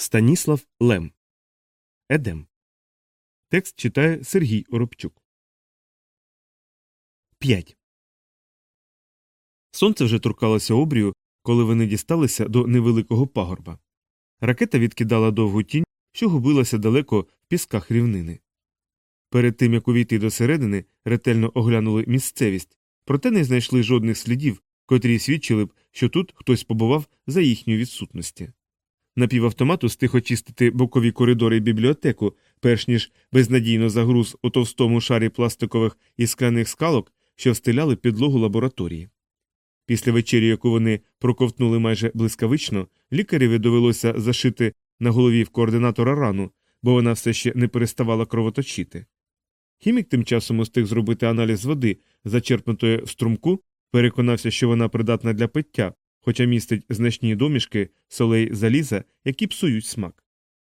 Станіслав Лем. Едем. Текст читає Сергій Оробчук. 5. Сонце вже торкалося обрію, коли вони дісталися до невеликого пагорба. Ракета відкидала довгу тінь, що губилася далеко в пісках рівнини. Перед тим як увійти до середини, ретельно оглянули місцевість, проте не знайшли жодних слідів, котрі свідчили б, що тут хтось побував за їхньої відсутності. Напівавтомат устиг очистити бокові коридори і бібліотеку, перш ніж безнадійно загруз у товстому шарі пластикових і скляних скалок, що встиляли підлогу лабораторії. Після вечері, яку вони проковтнули майже блискавично, лікареві довелося зашити на голові в координатора рану, бо вона все ще не переставала кровоточити. Хімік тим часом устиг зробити аналіз води, зачерпнутої в струмку, переконався, що вона придатна для пиття, хоча містить значні домішки солей заліза, які псують смак.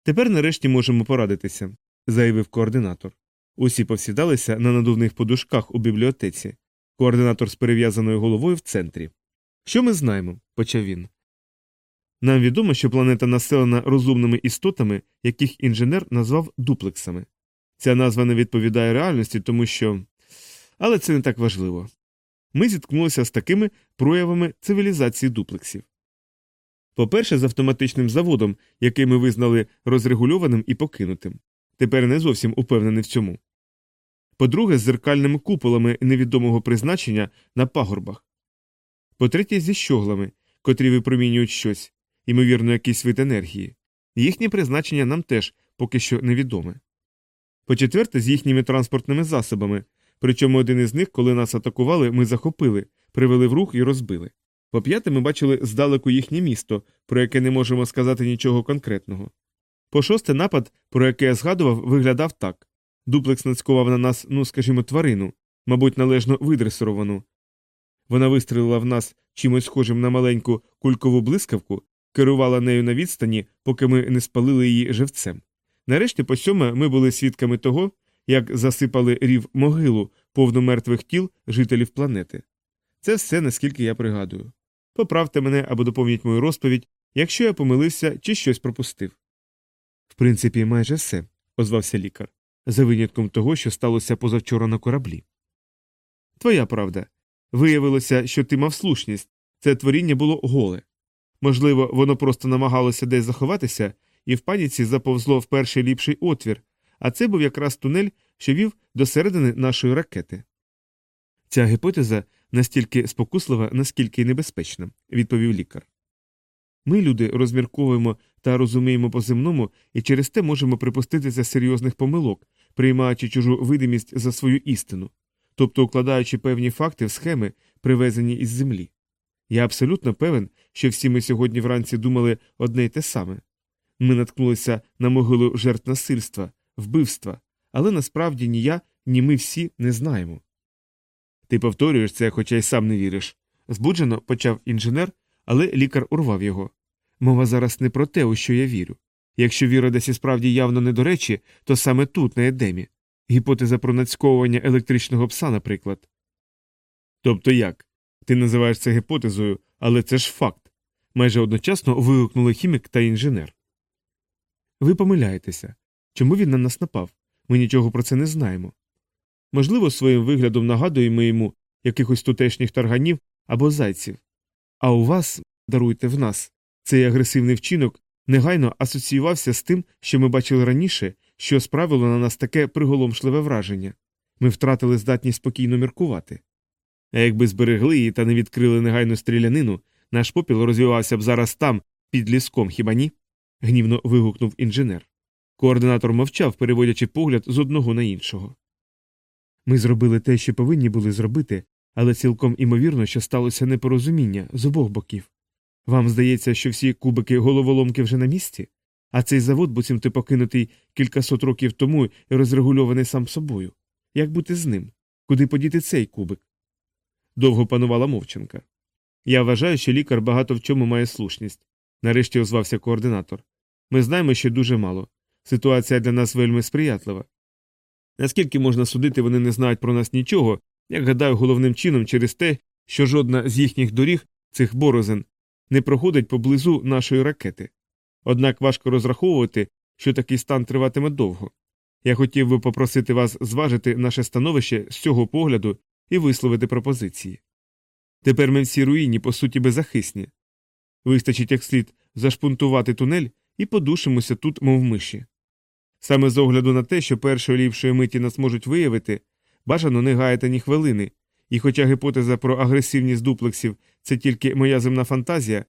Тепер нарешті можемо порадитися, заявив координатор. Усі повсідалися на надувних подушках у бібліотеці, координатор з перев'язаною головою в центрі. Що ми знаємо? почав він. Нам відомо, що планета населена розумними істотами, яких інженер назвав дуплексами. Ця назва не відповідає реальності, тому що. Але це не так важливо. Ми зіткнулися з такими проявами цивілізації дуплексів. По-перше, з автоматичним заводом, який ми визнали розрегульованим і покинутим. Тепер не зовсім упевнений в цьому. По-друге, з зеркальними куполами невідомого призначення на пагорбах. По-третє, зі щоглами, котрі випромінюють щось, ймовірно, якийсь вид енергії. Їхнє призначення нам теж поки що невідоме. По четверте, з їхніми транспортними засобами, причому один із них, коли нас атакували, ми захопили, привели в рух і розбили. По п'яте, ми бачили здалеку їхнє місто, про яке не можемо сказати нічого конкретного. По шосте, напад, про який я згадував, виглядав так дуплекс нацькував на нас, ну скажімо, тварину, мабуть, належно видресировану. Вона вистрілила в нас чимось схожим на маленьку кулькову блискавку, керувала нею на відстані, поки ми не спалили її живцем. Нарешті, по сьоме, ми були свідками того, як засипали рів могилу повну мертвих тіл жителів планети. Це все, наскільки я пригадую. Поправте мене або доповніть мою розповідь, якщо я помилився чи щось пропустив. В принципі, майже все, озвався лікар, за винятком того, що сталося позавчора на кораблі. Твоя правда. Виявилося, що ти мав слушність це творіння було голе. Можливо, воно просто намагалося десь заховатися і в паніці заповзло в перший ліпший отвір, а це був якраз тунель, що вів до середини нашої ракети. Ця гіпотеза настільки спокуслива, наскільки й небезпечна, відповів лікар. Ми, люди, розмірковуємо та розуміємо по земному і через те можемо припуститися серйозних помилок, приймаючи чужу видимість за свою істину, тобто укладаючи певні факти в схеми, привезені із землі. Я абсолютно певен, що всі ми сьогодні вранці думали одне й те саме. Ми наткнулися на могилу жертв насильства, вбивства, але насправді ні я, ні ми всі не знаємо. Ти повторюєш це, хоча й сам не віриш. збуджено почав інженер, але лікар урвав його. Мова зараз не про те, у що я вірю. Якщо віра десь і справді явно не до речі, то саме тут, на едемі. Гіпотеза про нацьковування електричного пса, наприклад. Тобто як? Ти називаєш це гіпотезою, але це ж факт. Майже одночасно вигукнули хімік та інженер. Ви помиляєтеся. Чому він на нас напав? Ми нічого про це не знаємо. Можливо, своїм виглядом нагадуємо йому якихось тутешніх тарганів або зайців. А у вас, даруйте в нас, цей агресивний вчинок негайно асоціювався з тим, що ми бачили раніше, що справило на нас таке приголомшливе враження. Ми втратили здатність спокійно міркувати. А якби зберегли її та не відкрили негайну стрілянину, наш попіл розвивався б зараз там, під ліском, хіба ні? гнівно вигукнув інженер. Координатор мовчав, переводячи погляд з одного на іншого. Ми зробили те, що повинні були зробити, але цілком імовірно, що сталося непорозуміння з обох боків. Вам здається, що всі кубики головоломки вже на місці, а цей завод буцімто покинутий кількасот років тому і розрегульований сам собою. Як бути з ним? Куди подіти цей кубик? Довго панувала мовчанка. Я вважаю, що лікар багато в чому має слушність. Нарешті озвався координатор. Ми знаємо ще дуже мало. Ситуація для нас вельми сприятлива. Наскільки можна судити, вони не знають про нас нічого, як гадаю, головним чином через те, що жодна з їхніх доріг, цих борозен, не проходить поблизу нашої ракети. Однак важко розраховувати, що такий стан триватиме довго. Я хотів би попросити вас зважити наше становище з цього погляду і висловити пропозиції. Тепер ми всі руїні, по суті, беззахисні. Вистачить як слід зашпунтувати тунель і подушимося тут, мов миші. Саме з огляду на те, що першої ліпшої миті нас можуть виявити, бажано не гаяти ні хвилини, і хоча гіпотеза про агресивність дуплексів це тільки моя земна фантазія,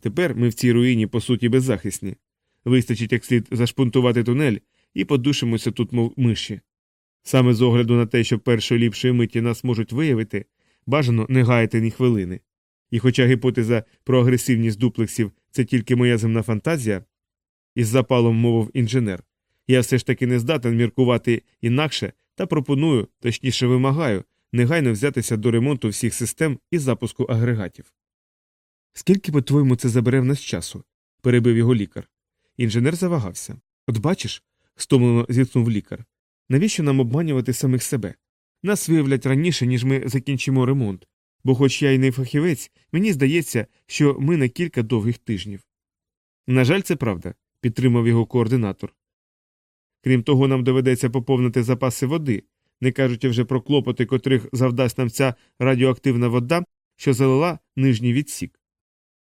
тепер ми в цій руїні, по суті, беззахисні. Вистачить як слід зашпунтувати тунель і подушимося тут, мов миші. Саме з огляду на те, що першої ліпшої миті нас можуть виявити, бажано не гаяти ні хвилини. І хоча гіпотеза про агресивність дуплексів це тільки моя земна фантазія, із запалом мовив інженер, я все ж таки не здатен міркувати інакше та пропоную, точніше вимагаю, негайно взятися до ремонту всіх систем і запуску агрегатів. Скільки, по твоєму, це забере в нас часу? перебив його лікар. Інженер завагався. От бачиш, стомлено зітхнув лікар. Навіщо нам обманювати самих себе? Нас виявлять раніше, ніж ми закінчимо ремонт, бо, хоч я й не фахівець, мені здається, що ми на кілька довгих тижнів. На жаль, це правда, підтримав його координатор. Крім того, нам доведеться поповнити запаси води, не кажучи вже про клопоти, котрих завдасть нам ця радіоактивна вода, що залила нижній відсік.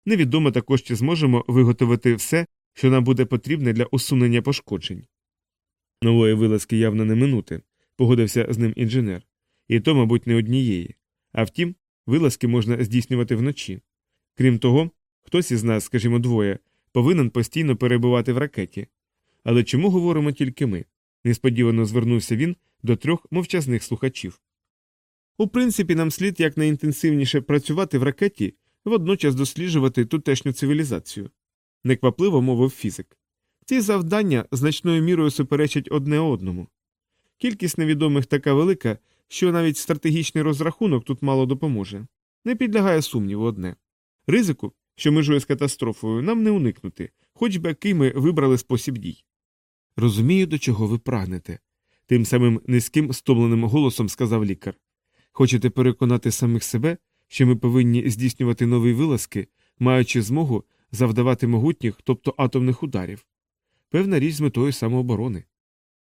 Невідомо також, чи зможемо виготовити все, що нам буде потрібне для усунення пошкоджень. Нової вилазки явно не минути, погодився з ним інженер, і то, мабуть, не однієї. А втім, вилазки можна здійснювати вночі. Крім того, хтось із нас, скажімо, двоє, повинен постійно перебувати в ракеті. Але чому говоримо тільки ми? несподівано звернувся він до трьох мовчазних слухачів. У принципі, нам слід якнайінтенсивніше працювати в ракеті, водночас досліджувати тутешню цивілізацію, неквапливо мовив фізик. Ці завдання значною мірою суперечать одне одному. Кількість невідомих така велика, що навіть стратегічний розрахунок тут мало допоможе. Не підлягає сумніву одне. Ризику, що межує з катастрофою, нам не уникнути, хоч би який ми вибрали спосіб дій. Розумію, до чого ви прагнете, тим самим низьким стомленим голосом сказав лікар. Хочете переконати самих себе, що ми повинні здійснювати нові вилазки, маючи змогу завдавати могутніх, тобто атомних ударів. Певна річ з метою самооборони.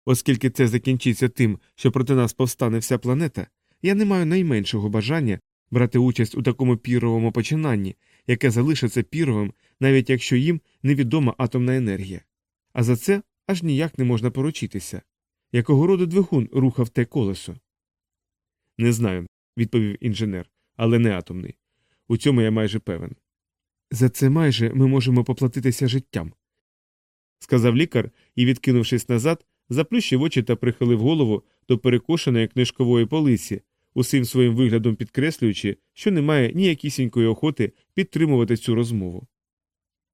Оскільки це закінчиться тим, що проти нас повстане вся планета, я не маю найменшого бажання брати участь у такому піровому починанні, яке залишиться піровим, навіть якщо їм невідома атомна енергія. А за це аж ніяк не можна поручитися. Якого роду двигун рухав те колесо? Не знаю, відповів інженер, але не атомний. У цьому я майже певен. За це майже ми можемо поплатитися життям, сказав лікар і, відкинувшись назад, заплющив очі та прихилив голову до перекошеної книжкової полиці, усім своїм виглядом підкреслюючи, що немає ніякісінької охоти підтримувати цю розмову.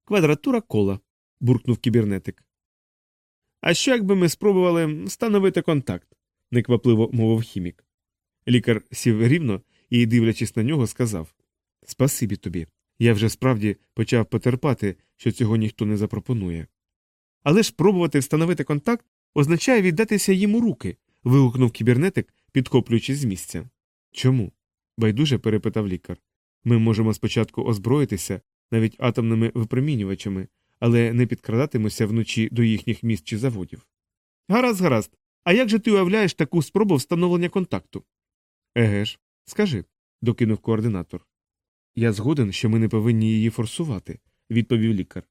Квадратура кола. буркнув кібернетик. А що якби ми спробували встановити контакт? неквапливо мовив хімік. Лікар сів рівно і, дивлячись на нього, сказав Спасибі тобі. Я вже справді почав потерпати, що цього ніхто не запропонує. Але ж пробувати встановити контакт означає віддатися їм у руки. вигукнув кібернетик, підхоплюючись з місця. Чому? байдуже перепитав лікар. Ми можемо спочатку озброїтися навіть атомними випромінювачами, але не підкрадатимося вночі до їхніх міст чи заводів. Гаразд, гаразд. А як же ти уявляєш таку спробу встановлення контакту? Еге ж, скажи, докинув координатор. Я згоден, що ми не повинні її форсувати, відповів лікар.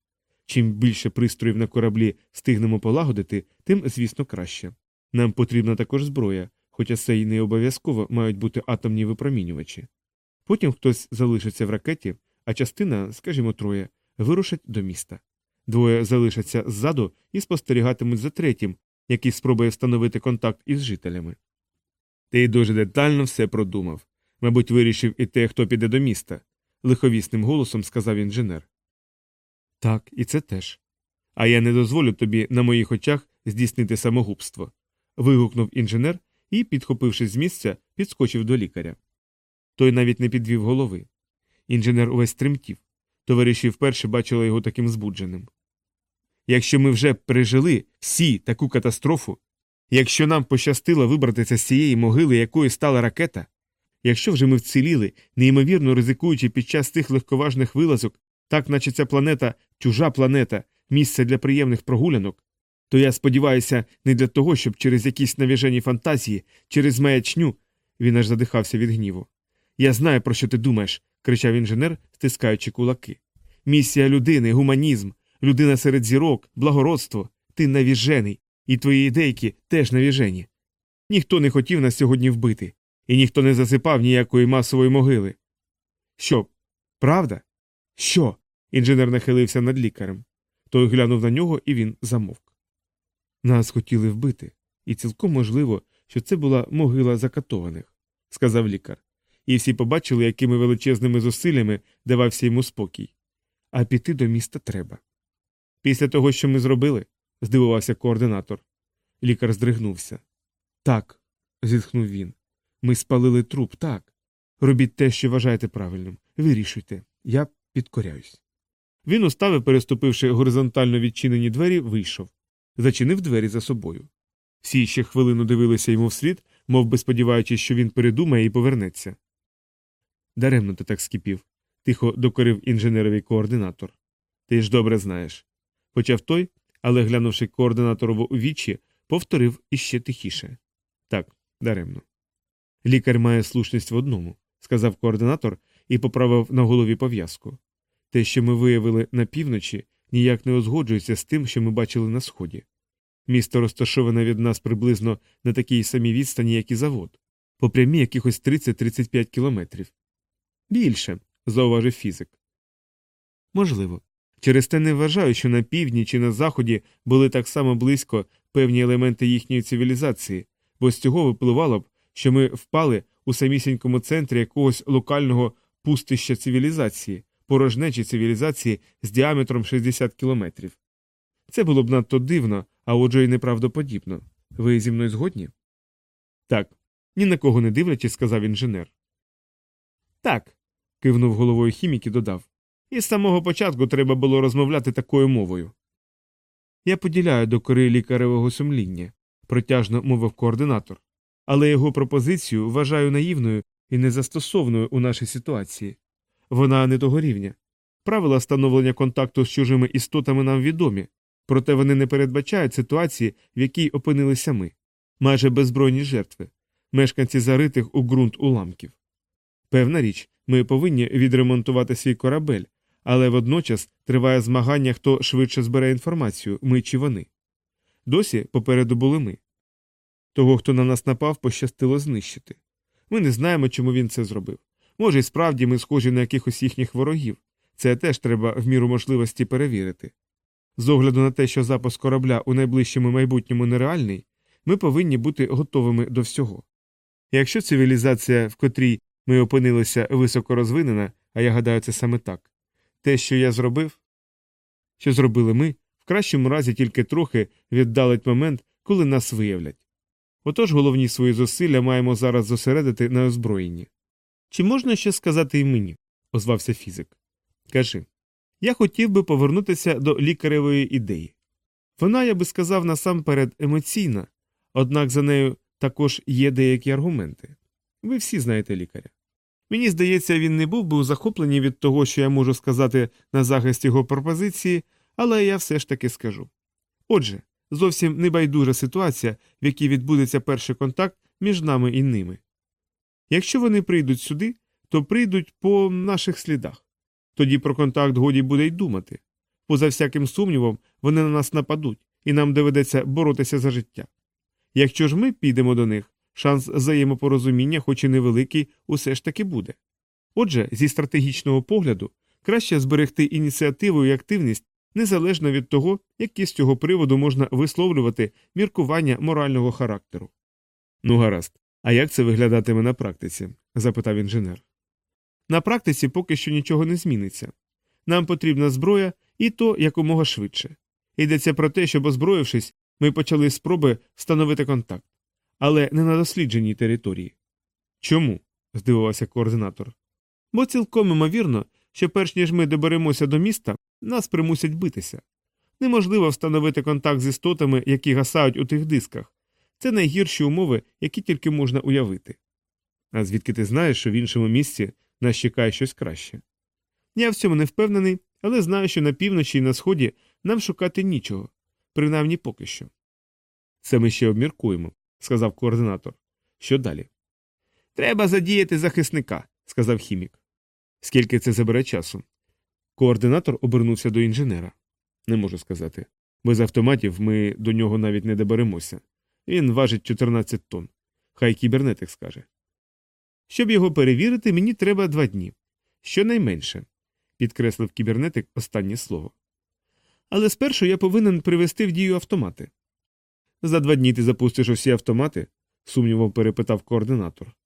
Чим більше пристроїв на кораблі стигнемо полагодити, тим, звісно, краще. Нам потрібна також зброя, хоча це й не обов'язково мають бути атомні випромінювачі. Потім хтось залишиться в ракеті, а частина, скажімо, троє, вирушать до міста. Двоє залишаться ззаду і спостерігатимуть за третім, який спробує встановити контакт із жителями. Ти дуже детально все продумав. Мабуть, вирішив і те, хто піде до міста, лиховісним голосом сказав інженер. Так, і це теж. А я не дозволю тобі на моїх очах здійснити самогубство. вигукнув інженер і, підхопившись з місця, підскочив до лікаря. Той навіть не підвів голови. Інженер увесь тремтів. Товариші вперше бачили його таким збудженим. Якщо ми вже пережили всі таку катастрофу, якщо нам пощастило вибратися з цієї могили, якою стала ракета, якщо вже ми вціліли, неймовірно ризикуючи під час тих легковажних вилазок, так наче ця планета чужа планета, місце для приємних прогулянок, то я сподіваюся не для того, щоб через якісь навіжені фантазії, через маячню. Він аж задихався від гніву. Я знаю, про що ти думаєш, кричав інженер, стискаючи кулаки. Місія людини, гуманізм, людина серед зірок, благородство. Ти навіжений, і твої ідейки теж навіжені. Ніхто не хотів нас сьогодні вбити, і ніхто не засипав ніякої масової могили. Що, правда? Що? Інженер нахилився над лікарем. Той глянув на нього, і він замовк. Нас хотіли вбити, і цілком можливо, що це була могила закатованих, сказав лікар. І всі побачили, якими величезними зусиллями давався йому спокій. А піти до міста треба. Після того, що ми зробили, здивувався координатор. Лікар здригнувся. Так, зітхнув він. Ми спалили труп, так. Робіть те, що вважаєте правильним. Вирішуйте, я підкоряюсь. Він уставив, переступивши горизонтально відчинені двері, вийшов, зачинив двері за собою. Всі ще хвилину дивилися йому вслід, мов би сподіваючись, що він передумає і повернеться. Даремно ти так скипів, тихо докорив інженеровий координатор. Ти ж добре знаєш. Почав той, але, глянувши координаторову у вічі, повторив іще тихіше. Так, даремно. Лікар має слушність в одному, сказав координатор і поправив на голові пов'язку. Те, що ми виявили на півночі, ніяк не узгоджується з тим, що ми бачили на сході. Місто розташоване від нас приблизно на такій самій відстані, як і завод, по прямі якихось 30-35 кілометрів. Більше, зауважив фізик. Можливо. Через те не вважаю, що на півдні чи на заході були так само близько певні елементи їхньої цивілізації, бо з цього випливало б, що ми впали у самісінькому центрі якогось локального пустища цивілізації, порожнечі цивілізації з діаметром 60 кілометрів. Це було б надто дивно, а отже й неправдоподібно. Ви зі мною згодні? Так. Ні на кого не дивлячись, сказав інженер. Так. кивнув головою хімік і додав. І з самого початку треба було розмовляти такою мовою. Я поділяю докори лікаревого сумління, протяжно мовив координатор, але його пропозицію вважаю наївною і незастосовною у нашій ситуації. Вона не того рівня. Правила встановлення контакту з чужими істотами нам відомі, проте вони не передбачають ситуації, в якій опинилися ми, майже беззбройні жертви, мешканці заритих у ґрунт уламків. Певна річ, ми повинні відремонтувати свій корабель, але водночас триває змагання, хто швидше збере інформацію, ми чи вони. Досі попереду були ми. Того, хто на нас напав, пощастило знищити. Ми не знаємо, чому він це зробив. Може, і справді ми схожі на якихось їхніх ворогів. Це теж треба в міру можливості перевірити. З огляду на те, що запуск корабля у найближчому майбутньому нереальний, ми повинні бути готовими до всього. Якщо цивілізація, в котрій ми опинилися високо розвинена, а я гадаю, це саме так, те, що я зробив, що зробили ми, в кращому разі тільки трохи віддалить момент, коли нас виявлять. Отож головні свої зусилля маємо зараз зосередити на озброєнні. Чи можна ще сказати і мені? озвався фізик. Кажи. Я хотів би повернутися до лікаревої ідеї. Вона, я би сказав, насамперед емоційна, однак за нею також є деякі аргументи. Ви всі знаєте лікаря. Мені здається, він не був би у захопленні від того, що я можу сказати на захист його пропозиції, але я все ж таки скажу. Отже, зовсім небайдужа ситуація, в якій відбудеться перший контакт між нами і ними. Якщо вони прийдуть сюди, то прийдуть по наших слідах. Тоді про контакт годі буде й думати. Поза всяким сумнівом, вони на нас нападуть, і нам доведеться боротися за життя. Якщо ж ми підемо до них, шанс взаємопорозуміння, хоч і невеликий, усе ж таки буде. Отже, зі стратегічного погляду, краще зберегти ініціативу і активність незалежно від того, які з цього приводу можна висловлювати міркування морального характеру. Ну, гаразд, а як це виглядатиме на практиці? запитав інженер. На практиці поки що нічого не зміниться. Нам потрібна зброя, і то якомога швидше. Йдеться про те, щоб, озброївшись, ми почали спроби встановити контакт, але не на дослідженій території. Чому? здивувався координатор. Бо цілком імовірно, що перш ніж ми доберемося до міста, нас примусять битися. Неможливо встановити контакт з істотами, які гасають у тих дисках. Це найгірші умови, які тільки можна уявити. А звідки ти знаєш, що в іншому місці нас чекає щось краще? Я в цьому не впевнений, але знаю, що на півночі і на сході нам шукати нічого, принаймні поки що. Це ми ще обміркуємо, сказав координатор. Що далі? Треба задіяти захисника, сказав хімік. Скільки це забере часу? Координатор обернувся до інженера. Не можу сказати. Без автоматів ми до нього навіть не доберемося. Він важить 14 тонн. Хай кібернетик скаже. Щоб його перевірити, мені треба два дні. Щонайменше, підкреслив кібернетик останнє слово. Але спершу я повинен привести в дію автомати. За два дні ти запустиш усі автомати? сумнівом перепитав координатор.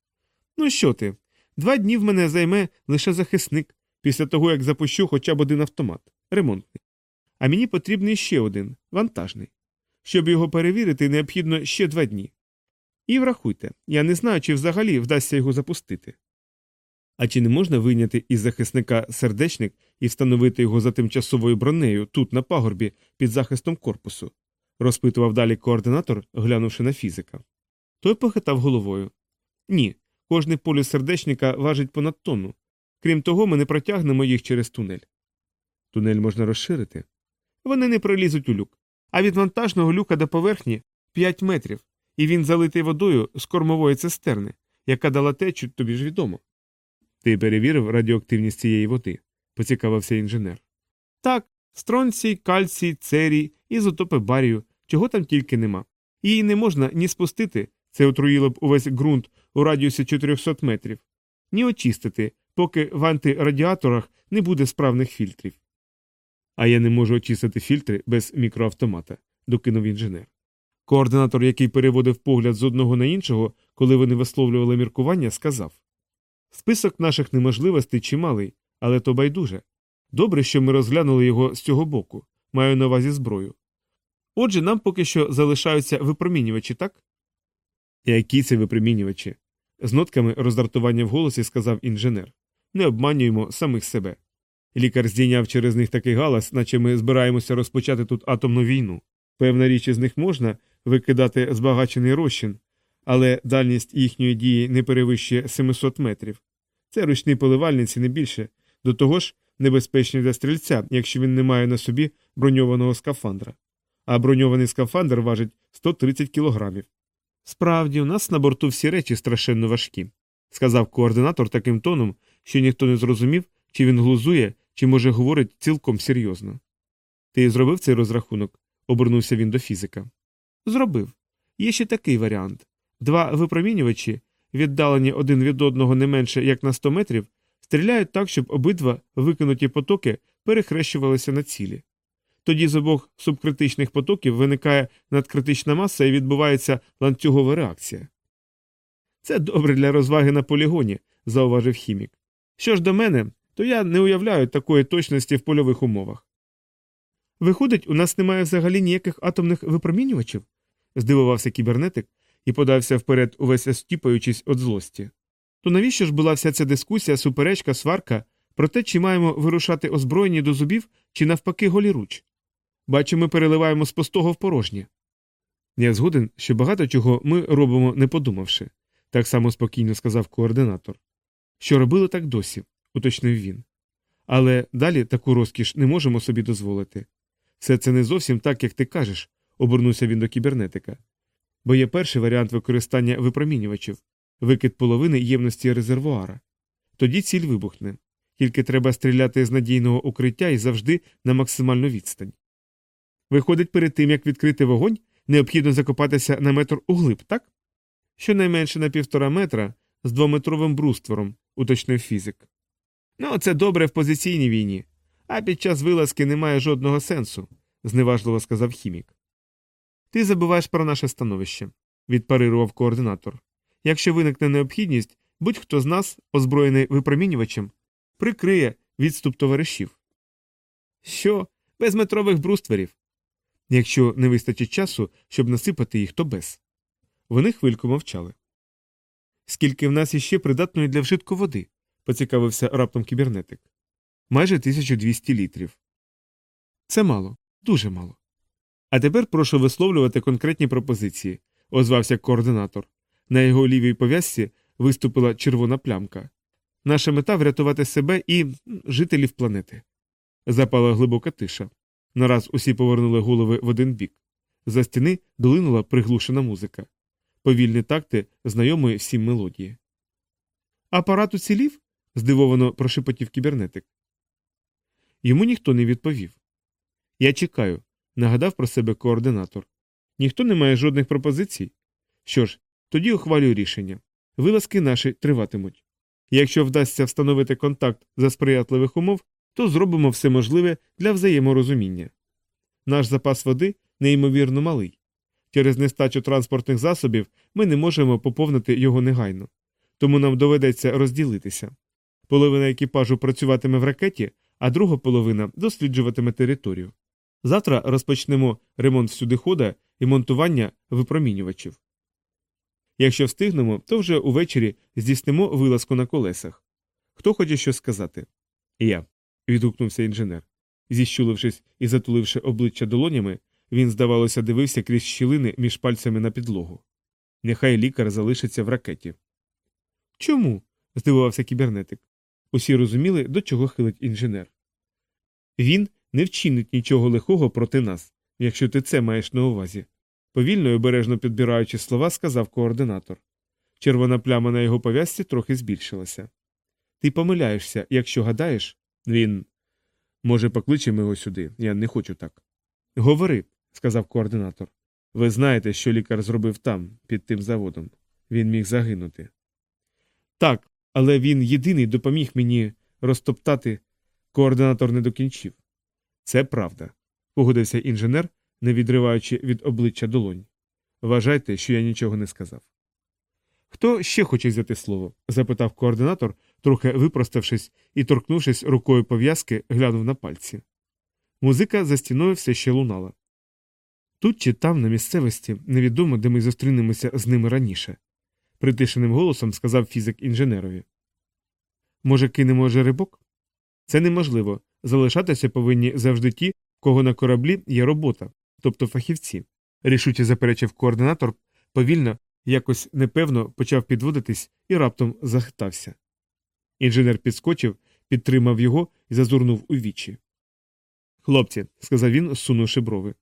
Ну що ти? Два дні в мене займе лише захисник, після того як запущу хоча б один автомат, ремонтний. А мені потрібний ще один вантажний. Щоб його перевірити, необхідно ще два дні. І врахуйте, я не знаю, чи взагалі вдасться його запустити. А чи не можна вийняти із захисника сердечник і встановити його за тимчасовою бронею тут, на пагорбі, під захистом корпусу? Розпитував далі координатор, глянувши на фізика. Той похитав головою. Ні, кожний полюс сердечника важить понад тонну. Крім того, ми не протягнемо їх через тунель. Тунель можна розширити. Вони не пролізуть у люк. А від вантажного люка до поверхні 5 метрів, і він залитий водою з кормової цистерни, яка дала течу, тобі ж відомо. Ти перевірив радіоактивність цієї води, поцікавився інженер. Так, стронцій, кальцій, церій, ізотопи барію, чого там тільки нема. Її не можна ні спустити, це отруїло б увесь ґрунт у радіусі 400 метрів, ні очистити, поки в антирадіаторах не буде справних фільтрів. А я не можу очистити фільтри без мікроавтомата, докинув інженер. Координатор, який переводив погляд з одного на іншого, коли вони висловлювали міркування, сказав Список наших неможливостей чималий, але то байдуже. Добре, що ми розглянули його з цього боку, маю на увазі зброю. Отже, нам поки що залишаються випромінювачі, так? Які це випромінювачі? з нотками роздратування в голосі сказав інженер. Не обманюємо самих себе. Лікар здійняв через них такий галас, наче ми збираємося розпочати тут атомну війну. Певна річ із них можна викидати збагачений розчин, але дальність їхньої дії не перевищує 700 метрів. Це ручні поливальниці не більше, до того ж небезпечні для стрільця, якщо він не має на собі броньованого скафандра. А броньований скафандр важить 130 кілограмів. Справді, у нас на борту всі речі страшенно важкі, сказав координатор таким тоном, що ніхто не зрозумів, чи він глузує, чи, може, говорить цілком серйозно. Ти зробив цей розрахунок? обернувся він до фізика. Зробив. Є ще такий варіант два випромінювачі, віддалені один від одного не менше як на 100 метрів, стріляють так, щоб обидва викинуті потоки перехрещувалися на цілі. Тоді з обох субкритичних потоків виникає надкритична маса і відбувається ланцюгова реакція. Це добре для розваги на полігоні, зауважив хімік. Що ж до мене, то я не уявляю такої точності в польових умовах. Виходить, у нас немає взагалі ніяких атомних випромінювачів? здивувався кібернетик і подався вперед, увесь стіпаючись від злості. То навіщо ж була вся ця дискусія, суперечка, сварка про те, чи маємо вирушати озброєні до зубів, чи навпаки голіруч? Бачу, ми переливаємо з пустого в порожнє. Я згоден, що багато чого ми робимо, не подумавши, так само спокійно сказав координатор. Що робили так досі, уточнив він. Але далі таку розкіш не можемо собі дозволити. Все це не зовсім так, як ти кажеш, обернувся він до кібернетика. Бо є перший варіант використання випромінювачів викид половини ємності резервуара. Тоді ціль вибухне, тільки треба стріляти з надійного укриття і завжди на максимальну відстань. Виходить, перед тим як відкрити вогонь, необхідно закопатися на метр углиб, так? Щонайменше на півтора метра з двометровим бруствором, уточнив фізик. Ну, це добре в позиційній війні, а під час вилазки немає жодного сенсу, зневажливо сказав хімік. Ти забуваєш про наше становище, відпарирував координатор. Якщо виникне необхідність, будь-хто з нас, озброєний випромінювачем, прикриє відступ товаришів. Що, без метрових брустверів? Якщо не вистачить часу, щоб насипати їх, то без. Вони хвильку мовчали. Скільки в нас іще придатної для вжитку води? поцікавився раптом кібернетик. Майже 1200 літрів. Це мало, дуже мало. А тепер прошу висловлювати конкретні пропозиції, озвався координатор. На його лівій пов'язці виступила червона плямка. Наша мета врятувати себе і жителів планети. Запала глибока тиша. Нараз усі повернули голови в один бік. За стіни долинула приглушена музика, повільні такти знайомої всім мелодії. Апарат уцілів? здивовано прошепотів кібернетик. Йому ніхто не відповів. Я чекаю, нагадав про себе координатор. Ніхто не має жодних пропозицій. Що ж, тоді ухвалюю рішення. Вилазки наші триватимуть. Якщо вдасться встановити контакт за сприятливих умов, то зробимо все можливе для взаєморозуміння. Наш запас води неймовірно малий. Через нестачу транспортних засобів ми не можемо поповнити його негайно, тому нам доведеться розділитися. Половина екіпажу працюватиме в ракеті, а друга половина досліджуватиме територію. Завтра розпочнемо ремонт всюдихода і монтування випромінювачів. Якщо встигнемо, то вже увечері здійснимо вилазку на колесах. Хто хоче щось сказати? Я. відгукнувся інженер. Зіщулившись і затуливши обличчя долонями, він, здавалося, дивився крізь щілини між пальцями на підлогу. Нехай лікар залишиться в ракеті. Чому? здивувався кібернетик. Усі розуміли, до чого хилить інженер. Він не вчинить нічого лихого проти нас, якщо ти це маєш на увазі. Повільно і обережно підбираючи слова, сказав координатор. Червона пляма на його пов'язці трохи збільшилася. Ти помиляєшся, якщо гадаєш, він. Може, покличемо його сюди, я не хочу так. Говори, сказав координатор. Ви знаєте, що лікар зробив там, під тим заводом. Він міг загинути. Так, але він єдиний допоміг мені розтоптати. Координатор не докінчив. Це правда, погодився інженер, не відриваючи від обличчя долонь. Вважайте, що я нічого не сказав. Хто ще хоче взяти слово? запитав координатор, трохи випроставшись і, торкнувшись рукою пов'язки, глянув на пальці. Музика за стіною все ще лунала. Тут чи там, на місцевості, невідомо, де ми зустрінемося з ними раніше, притишеним голосом сказав фізик інженерові. Може, кинемо жеребок? Це неможливо. Залишатися повинні завжди ті, кого на кораблі є робота, тобто фахівці. Рішуче заперечив координатор, повільно, якось непевно почав підводитись і раптом захитався. Інженер підскочив, підтримав його і зазирнув у вічі. Хлопці, сказав він, сунувши брови.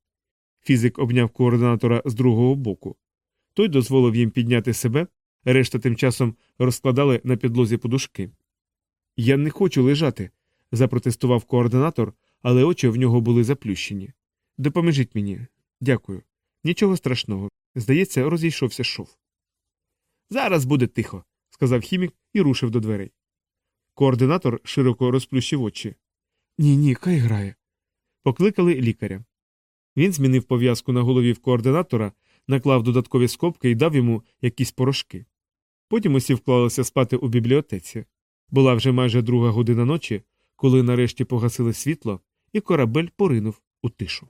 Фізик обняв координатора з другого боку. Той дозволив їм підняти себе, решта тим часом розкладали на підлозі подушки. Я не хочу лежати, запротестував координатор, але очі в нього були заплющені. Допоможіть мені. Дякую. Нічого страшного. Здається, розійшовся шов. Зараз буде тихо, сказав хімік і рушив до дверей. Координатор широко розплющив очі. Ні, ні, хай грає. Покликали лікаря. Він змінив пов'язку на голові в координатора, наклав додаткові скобки і дав йому якісь порошки. Потім усі вклалися спати у бібліотеці. Була вже майже друга година ночі, коли нарешті погасили світло, і корабель поринув у тишу.